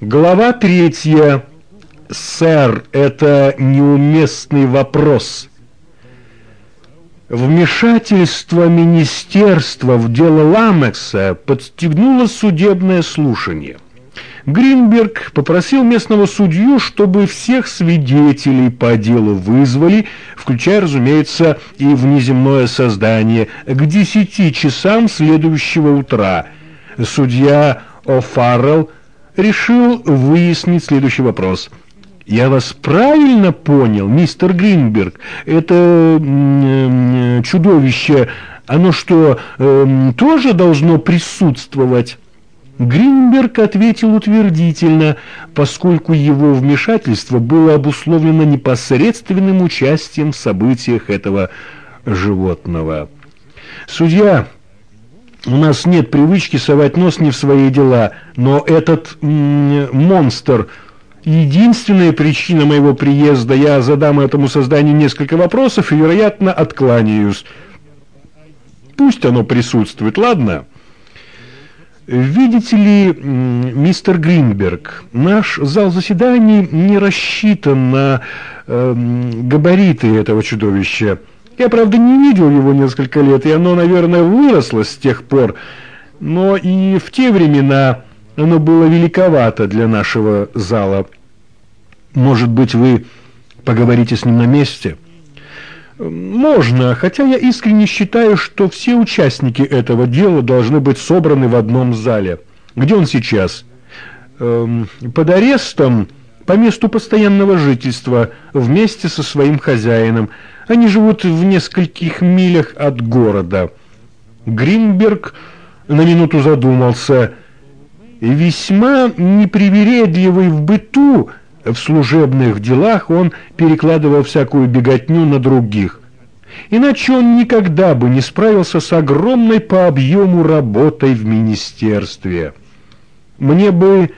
Глава третья. Сэр, это неуместный вопрос. Вмешательство министерства в дело Ламекса подстегнуло судебное слушание. Гринберг попросил местного судью, чтобы всех свидетелей по делу вызвали, включая, разумеется, и внеземное создание, к десяти часам следующего утра. Судья О'Фаррелл решил выяснить следующий вопрос. «Я вас правильно понял, мистер Гринберг? Это чудовище, оно что, э, тоже должно присутствовать?» Гринберг ответил утвердительно, поскольку его вмешательство было обусловлено непосредственным участием в событиях этого животного. Судья у нас нет привычки совать нос не в свои дела, но этот монстр единственная причина моего приезда. Я задам этому созданию несколько вопросов и, вероятно, откланяюсь. Пусть оно присутствует, ладно? Видите ли, мистер Гринберг, наш зал заседаний не рассчитан на э, габариты этого чудовища. Я, правда, не видел его несколько лет, и оно, наверное, выросло с тех пор, но и в те времена оно было великовато для нашего зала. Может быть, вы поговорите с ним на месте? Можно, хотя я искренне считаю, что все участники этого дела должны быть собраны в одном зале. Где он сейчас? Эм, под арестом по месту постоянного жительства вместе со своим хозяином. Они живут в нескольких милях от города. Гринберг на минуту задумался. Весьма непривередливый в быту, в служебных делах он перекладывал всякую беготню на других. Иначе он никогда бы не справился с огромной по объему работой в министерстве. Мне бы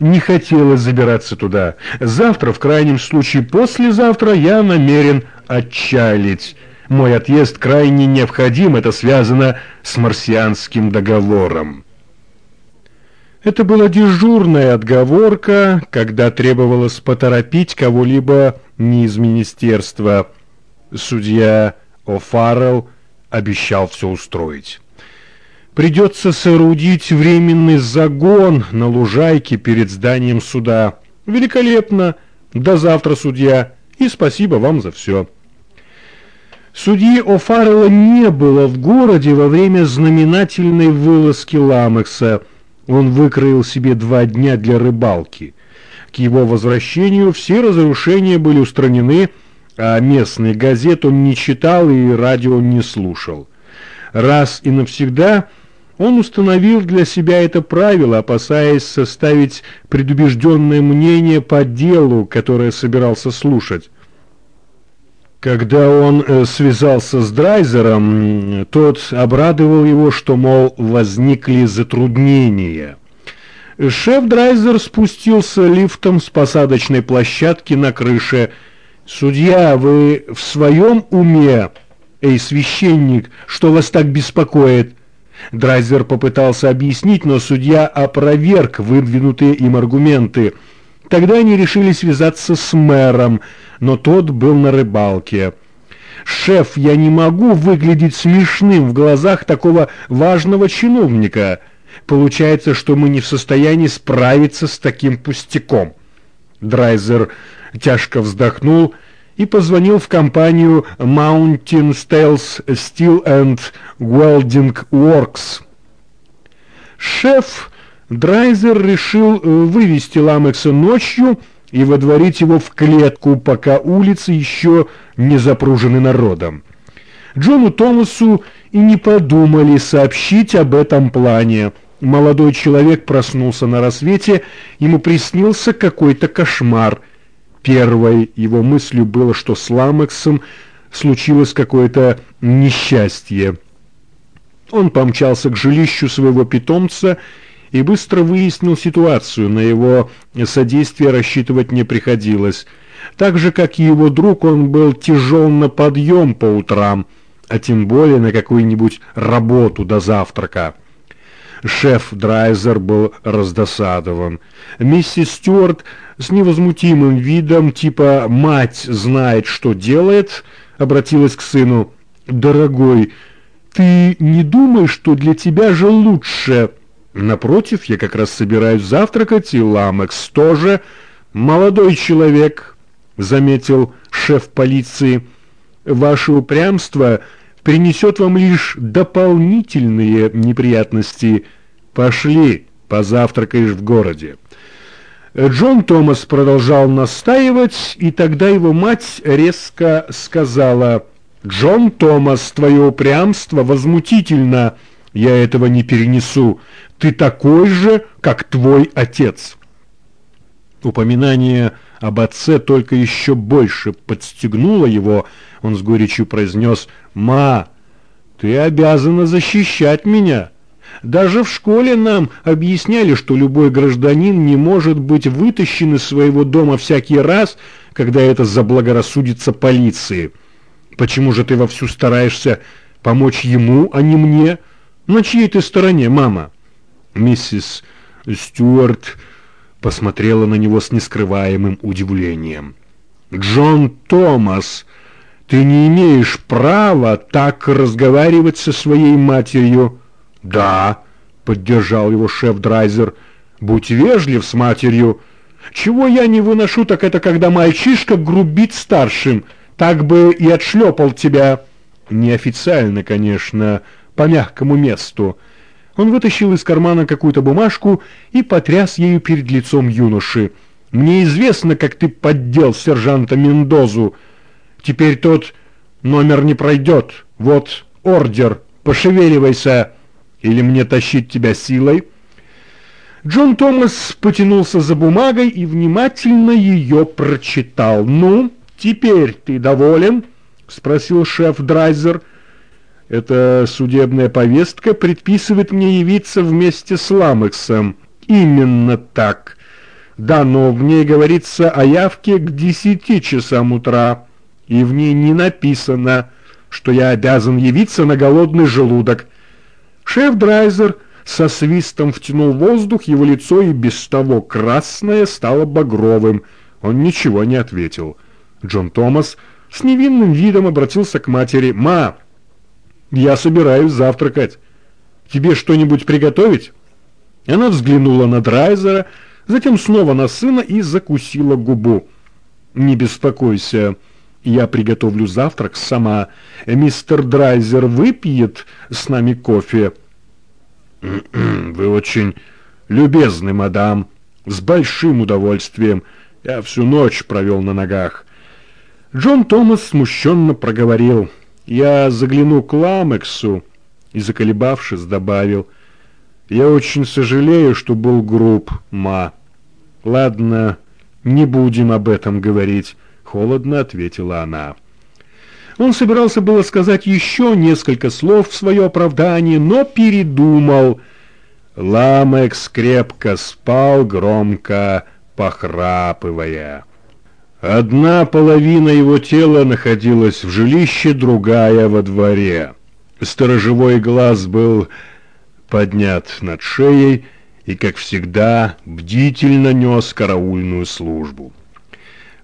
не хотелось забираться туда. Завтра, в крайнем случае послезавтра, я намерен отчалить. Мой отъезд крайне необходим, это связано с марсианским договором. Это была дежурная отговорка, когда требовалось поторопить кого-либо не из министерства. Судья О'Фаррелл обещал все устроить. Придется соорудить временный загон на лужайке перед зданием суда. Великолепно! До завтра, судья, и спасибо вам за все. Судьи О'Фаррелла не было в городе во время знаменательной вылазки Ламекса. Он выкроил себе два дня для рыбалки. К его возвращению все разрушения были устранены, а местный газет он не читал и радио не слушал. Раз и навсегда он установил для себя это правило, опасаясь составить предубежденное мнение по делу, которое собирался слушать. Когда он э, связался с Драйзером, тот обрадовал его, что, мол, возникли затруднения. Шеф Драйзер спустился лифтом с посадочной площадки на крыше. «Судья, вы в своем уме? Эй, священник, что вас так беспокоит?» Драйзер попытался объяснить, но судья опроверг выдвинутые им аргументы. Тогда они решили связаться с мэром, но тот был на рыбалке. «Шеф, я не могу выглядеть смешным в глазах такого важного чиновника. Получается, что мы не в состоянии справиться с таким пустяком». Драйзер тяжко вздохнул и позвонил в компанию Mountain Stales Steel and Welding Works. Шеф Драйзер решил э, вывести Ламекса ночью и водворить его в клетку, пока улицы еще не запружены народом. Джону Томасу и не подумали сообщить об этом плане. Молодой человек проснулся на рассвете, ему приснился какой-то кошмар – Первой его мыслью было, что с Ламексом случилось какое-то несчастье. Он помчался к жилищу своего питомца и быстро выяснил ситуацию. На его содействие рассчитывать не приходилось. Так же, как и его друг, он был тяжел на подъем по утрам, а тем более на какую-нибудь работу до завтрака. Шеф Драйзер был раздосадован. Миссис Стюарт с невозмутимым видом, типа «мать знает, что делает», обратилась к сыну. «Дорогой, ты не думаешь, что для тебя же лучше?» «Напротив, я как раз собираюсь завтракать, и Ламекс тоже. Молодой человек», — заметил шеф полиции, — «ваше упрямство...» принесет вам лишь дополнительные неприятности. Пошли, позавтракаешь в городе». Джон Томас продолжал настаивать, и тогда его мать резко сказала, «Джон Томас, твое упрямство возмутительно, я этого не перенесу, ты такой же, как твой отец». Упоминание об отце только еще больше подстегнуло его, он с горечью произнес «Ма, ты обязана защищать меня». Даже в школе нам объясняли, что любой гражданин не может быть вытащен из своего дома всякий раз, когда это заблагорассудится полиции. Почему же ты вовсю стараешься помочь ему, а не мне? На чьей ты стороне, мама? Миссис Стюарт посмотрела на него с нескрываемым удивлением. «Джон Томас, ты не имеешь права так разговаривать со своей матерью». «Да», — поддержал его шеф Драйзер, — «будь вежлив с матерью. Чего я не выношу, так это когда мальчишка грубит старшим, так бы и отшлепал тебя». Неофициально, конечно, по мягкому месту. Он вытащил из кармана какую-то бумажку и потряс ею перед лицом юноши. «Мне известно, как ты поддел сержанта Мендозу. Теперь тот номер не пройдет. Вот ордер. Пошевеливайся!» Или мне тащить тебя силой?» Джон Томас потянулся за бумагой и внимательно ее прочитал. «Ну, теперь ты доволен?» — спросил шеф Драйзер. «Эта судебная повестка предписывает мне явиться вместе с Ламексом». «Именно так. Да, но в ней говорится о явке к десяти часам утра, и в ней не написано, что я обязан явиться на голодный желудок». Шеф Драйзер со свистом втянул воздух, его лицо и без того красное стало багровым. Он ничего не ответил. Джон Томас с невинным видом обратился к матери. «Ма, я собираюсь завтракать. Тебе что-нибудь приготовить?» Она взглянула на Драйзера, затем снова на сына и закусила губу. «Не беспокойся, я приготовлю завтрак сама. Мистер Драйзер выпьет с нами кофе». «Вы очень любезны, мадам, с большим удовольствием. Я всю ночь провел на ногах». Джон Томас смущенно проговорил. «Я загляну к Ламексу» и, заколебавшись, добавил. «Я очень сожалею, что был груб, ма». «Ладно, не будем об этом говорить», — холодно ответила она. Он собирался было сказать еще несколько слов в свое оправдание, но передумал. Ламекс крепко спал, громко похрапывая. Одна половина его тела находилась в жилище, другая во дворе. Сторожевой глаз был поднят над шеей и, как всегда, бдительно нес караульную службу.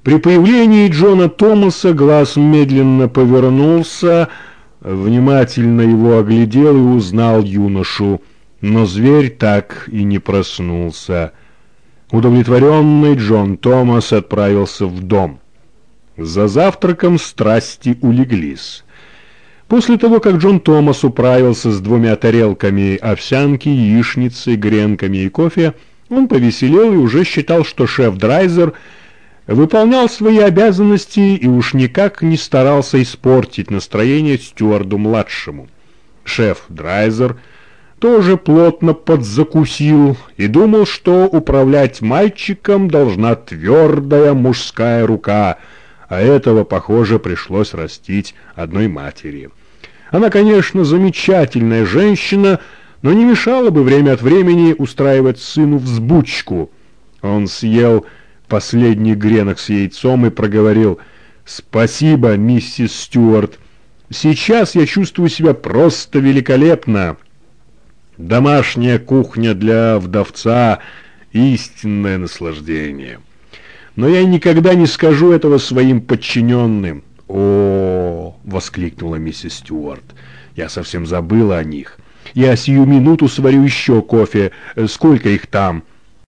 При появлении Джона Томаса глаз медленно повернулся, внимательно его оглядел и узнал юношу, но зверь так и не проснулся. Удовлетворенный Джон Томас отправился в дом. За завтраком страсти улеглись. После того, как Джон Томас управился с двумя тарелками овсянки, яичницы, гренками и кофе, он повеселел и уже считал, что шеф Драйзер – выполнял свои обязанности и уж никак не старался испортить настроение стюарду-младшему. Шеф Драйзер тоже плотно подзакусил и думал, что управлять мальчиком должна твердая мужская рука, а этого, похоже, пришлось растить одной матери. Она, конечно, замечательная женщина, но не мешало бы время от времени устраивать сыну взбучку. Он съел последний гренок с яйцом и проговорил «Спасибо, миссис Стюарт. Сейчас я чувствую себя просто великолепно». Домашняя кухня для вдовца — истинное наслаждение. Но я никогда не скажу этого своим подчиненным. О, воскликнула миссис Стюарт. Я совсем забыла о них. Я сию минуту сварю еще кофе. Сколько их там? —